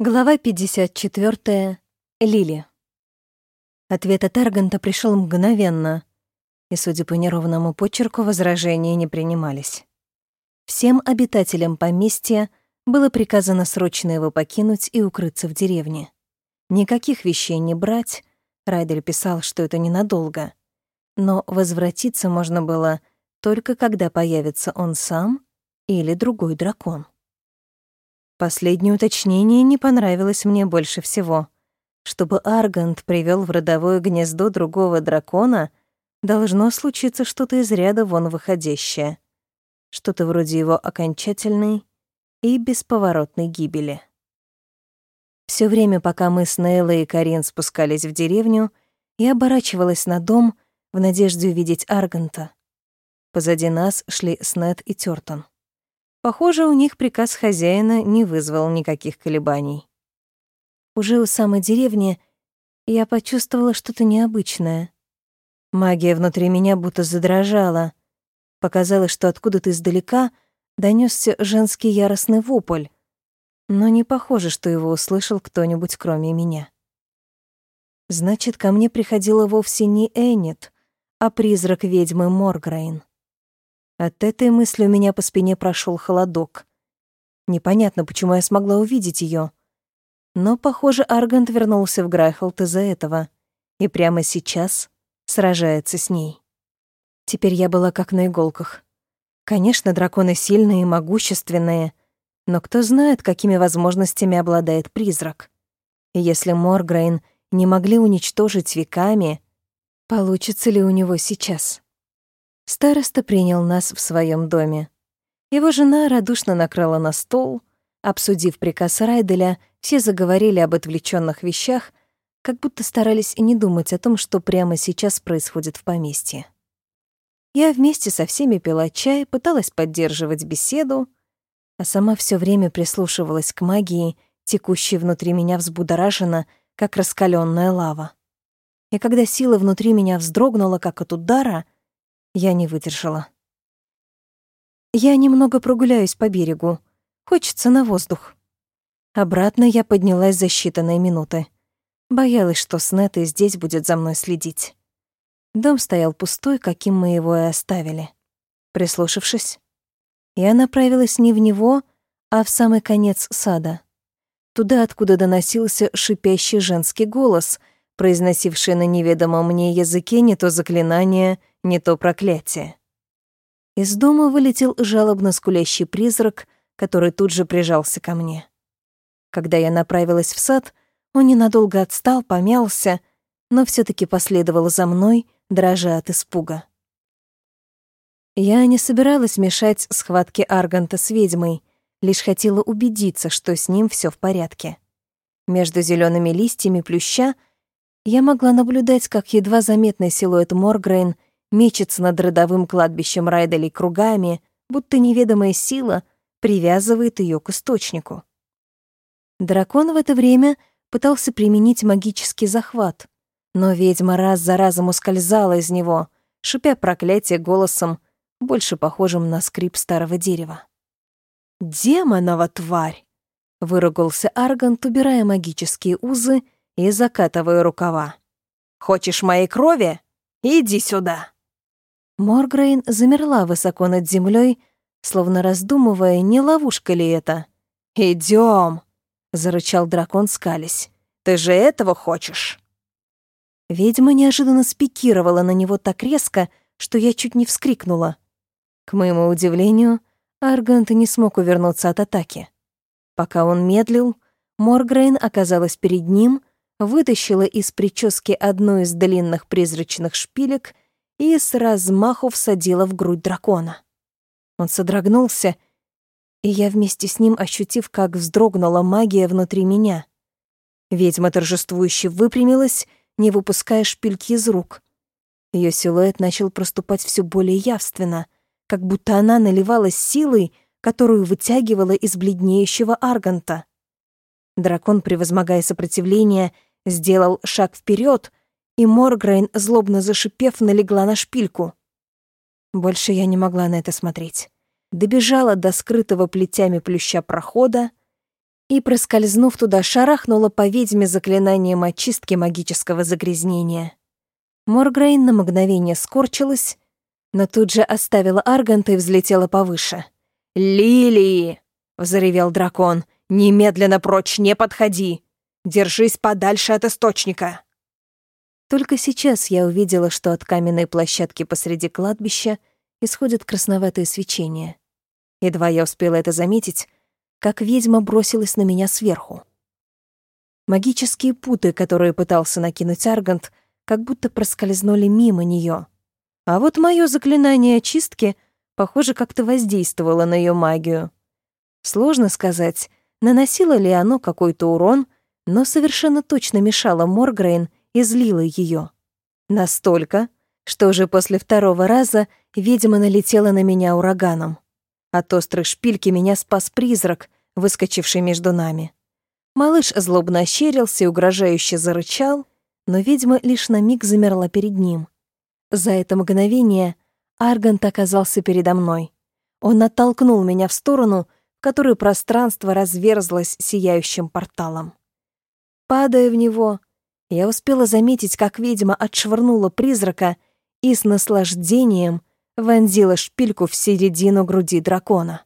Глава 54. Лили. Ответ от Арганта пришел мгновенно, и, судя по неровному почерку, возражения не принимались. Всем обитателям поместья было приказано срочно его покинуть и укрыться в деревне. Никаких вещей не брать, Райдель писал, что это ненадолго. Но возвратиться можно было только когда появится он сам или другой дракон. Последнее уточнение не понравилось мне больше всего. Чтобы Аргант привел в родовое гнездо другого дракона, должно случиться что-то из ряда вон выходящее. Что-то вроде его окончательной и бесповоротной гибели. Все время, пока мы с Нейлой и Карин спускались в деревню, я оборачивалась на дом в надежде увидеть Арганта. Позади нас шли Снет и Тёртон. Похоже, у них приказ хозяина не вызвал никаких колебаний. Уже у самой деревни я почувствовала что-то необычное. Магия внутри меня будто задрожала. Показалось, что откуда-то издалека донесся женский яростный вопль, но не похоже, что его услышал кто-нибудь кроме меня. Значит, ко мне приходила вовсе не Эннет, а призрак ведьмы Моргрейн. От этой мысли у меня по спине прошел холодок. Непонятно, почему я смогла увидеть ее. Но, похоже, Аргант вернулся в Грайхолд из-за этого. И прямо сейчас сражается с ней. Теперь я была как на иголках. Конечно, драконы сильные и могущественные, но кто знает, какими возможностями обладает призрак. И если Моргрейн не могли уничтожить веками, получится ли у него сейчас? Староста принял нас в своем доме. Его жена радушно накрыла на стол. Обсудив приказ Райделя, все заговорили об отвлеченных вещах, как будто старались не думать о том, что прямо сейчас происходит в поместье. Я вместе со всеми пила чай, пыталась поддерживать беседу, а сама все время прислушивалась к магии, текущей внутри меня взбудоражена, как раскаленная лава. И когда сила внутри меня вздрогнула, как от удара — я не выдержала. Я немного прогуляюсь по берегу. Хочется на воздух. Обратно я поднялась за считанные минуты. Боялась, что Снета здесь будет за мной следить. Дом стоял пустой, каким мы его и оставили. Прислушавшись, я направилась не в него, а в самый конец сада. Туда, откуда доносился шипящий женский голос, произносивший на неведомом мне языке не то заклинание, не то проклятие. Из дома вылетел жалобно скулящий призрак, который тут же прижался ко мне. Когда я направилась в сад, он ненадолго отстал, помялся, но все таки последовал за мной, дрожа от испуга. Я не собиралась мешать схватке Арганта с ведьмой, лишь хотела убедиться, что с ним все в порядке. Между зелеными листьями плюща я могла наблюдать, как едва заметный силуэт Моргрейн — мечется над родовым кладбищем Райдели кругами, будто неведомая сила привязывает ее к источнику. Дракон в это время пытался применить магический захват, но ведьма раз за разом ускользала из него, шипя проклятие голосом, больше похожим на скрип старого дерева. «Демонова тварь!» — выругался Аргант, убирая магические узы и закатывая рукава. «Хочешь моей крови? Иди сюда!» Моргрейн замерла высоко над землей, словно раздумывая, не ловушка ли это. Идем, зарычал дракон, скались. «Ты же этого хочешь?» Ведьма неожиданно спикировала на него так резко, что я чуть не вскрикнула. К моему удивлению, Аргант не смог увернуться от атаки. Пока он медлил, Моргрейн оказалась перед ним, вытащила из прически одну из длинных призрачных шпилек — и с размаху всадила в грудь дракона. Он содрогнулся, и я вместе с ним, ощутив, как вздрогнула магия внутри меня. Ведьма торжествующе выпрямилась, не выпуская шпильки из рук. Ее силуэт начал проступать все более явственно, как будто она наливалась силой, которую вытягивала из бледнеющего арганта. Дракон, превозмогая сопротивление, сделал шаг вперед, и Моргрейн, злобно зашипев, налегла на шпильку. Больше я не могла на это смотреть. Добежала до скрытого плетями плюща прохода и, проскользнув туда, шарахнула по ведьме заклинанием очистки магического загрязнения. Моргрейн на мгновение скорчилась, но тут же оставила Арганта и взлетела повыше. «Лилии!» — взревел дракон. «Немедленно прочь, не подходи! Держись подальше от источника!» Только сейчас я увидела, что от каменной площадки посреди кладбища исходит красноватое свечение. Едва я успела это заметить, как ведьма бросилась на меня сверху. Магические путы, которые пытался накинуть Аргант, как будто проскользнули мимо нее. А вот мое заклинание очистки, похоже, как-то воздействовало на ее магию. Сложно сказать, наносило ли оно какой-то урон, но совершенно точно мешало Моргрейн и злило ее. Настолько, что уже после второго раза ведьма налетела на меня ураганом. От острой шпильки меня спас призрак, выскочивший между нами. Малыш злобно ощерился и угрожающе зарычал, но ведьма лишь на миг замерла перед ним. За это мгновение Аргант оказался передо мной. Он оттолкнул меня в сторону, в которую пространство разверзлось сияющим порталом. Падая в него, я успела заметить, как ведьма отшвырнула призрака и с наслаждением вонзила шпильку в середину груди дракона.